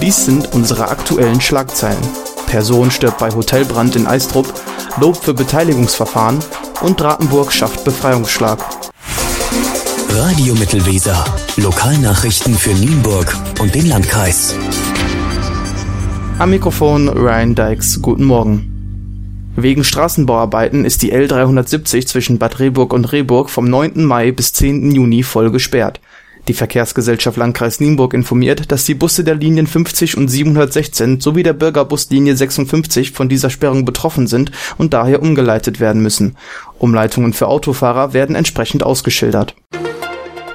Dies sind unsere aktuellen Schlagzeilen. Person stirbt bei Hotelbrand in Eistrup, Lob für Beteiligungsverfahren und Dratenburg schafft Befreiungsschlag. Radio Mittelweser. Lokalnachrichten für Nienburg und den Landkreis. Am Mikrofon Ryan Dykes. Guten Morgen. Wegen Straßenbauarbeiten ist die L370 zwischen Bad Rehburg und Rehburg vom 9. Mai bis 10. Juni voll gesperrt. Die Verkehrsgesellschaft Landkreis Nienburg informiert, dass die Busse der Linien 50 und 716 sowie der Bürgerbuslinie 56 von dieser Sperrung betroffen sind und daher umgeleitet werden müssen. Umleitungen für Autofahrer werden entsprechend ausgeschildert.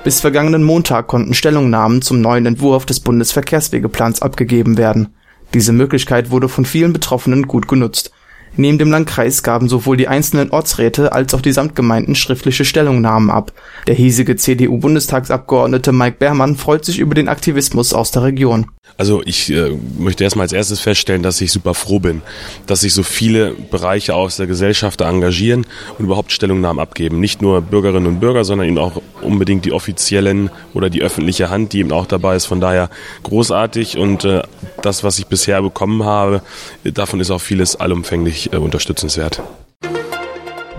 Bis vergangenen Montag konnten Stellungnahmen zum neuen Entwurf des Bundesverkehrswegeplans abgegeben werden. Diese Möglichkeit wurde von vielen Betroffenen gut genutzt. Neben dem Landkreis gaben sowohl die einzelnen Ortsräte als auch die Samtgemeinden schriftliche Stellungnahmen ab. Der hiesige CDU-Bundestagsabgeordnete Mike Beermann freut sich über den Aktivismus aus der Region also ich äh, möchte erstmal als erstes feststellen, dass ich super froh bin, dass sich so viele Bereiche aus der Gesellschaft engagieren und überhaupt Stellungnahmen abgeben. Nicht nur Bürgerinnen und Bürger, sondern eben auch unbedingt die offiziellen oder die öffentliche Hand, die eben auch dabei ist. Von daher großartig und äh, das, was ich bisher bekommen habe, davon ist auch vieles allumfänglich äh, unterstützenswert.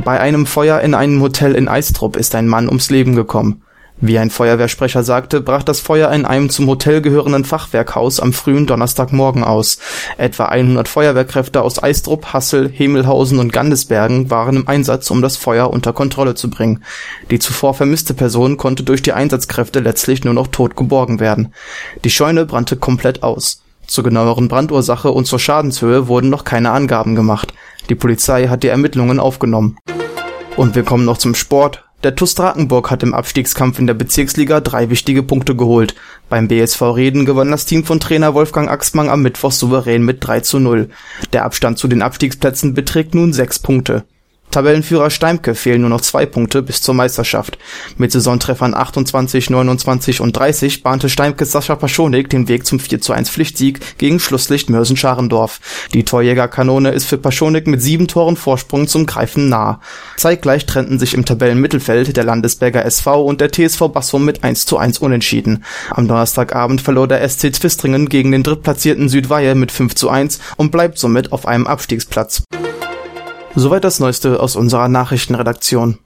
Bei einem Feuer in einem Hotel in Eistrup ist ein Mann ums Leben gekommen. Wie ein Feuerwehrsprecher sagte, brach das Feuer in einem zum Hotel gehörenden Fachwerkhaus am frühen Donnerstagmorgen aus. Etwa 100 Feuerwehrkräfte aus Eistrup, Hassel, Hemelhausen und Gandesbergen waren im Einsatz, um das Feuer unter Kontrolle zu bringen. Die zuvor vermisste Person konnte durch die Einsatzkräfte letztlich nur noch tot geborgen werden. Die Scheune brannte komplett aus. Zur genaueren Brandursache und zur Schadenshöhe wurden noch keine Angaben gemacht. Die Polizei hat die Ermittlungen aufgenommen. Und wir kommen noch zum Sport. Der TuS Drakenburg hat im Abstiegskampf in der Bezirksliga drei wichtige Punkte geholt. Beim BSV Reden gewann das Team von Trainer Wolfgang Axmann am Mittwoch souverän mit 3 zu 0. Der Abstand zu den Abstiegsplätzen beträgt nun sechs Punkte Tabellenführer Steimke fehlen nur noch zwei Punkte bis zur Meisterschaft. Mit Saisontreffern 28, 29 und 30 bahnte Steimke Sascha Paschonik den Weg zum 4 zu 1 Pflichtsieg gegen Schlusslicht Mörsen-Scharendorf. Die Torjägerkanone ist für Paschonik mit sieben Toren Vorsprung zum Greifen nah. Zeitgleich trennten sich im Tabellenmittelfeld der Landesberger SV und der TSV Bassum mit 1 zu 1 unentschieden. Am Donnerstagabend verlor der SC Twistringen gegen den drittplatzierten Südweihe mit 5 zu 1 und bleibt somit auf einem Abstiegsplatz. Soweit das Neueste aus unserer Nachrichtenredaktion.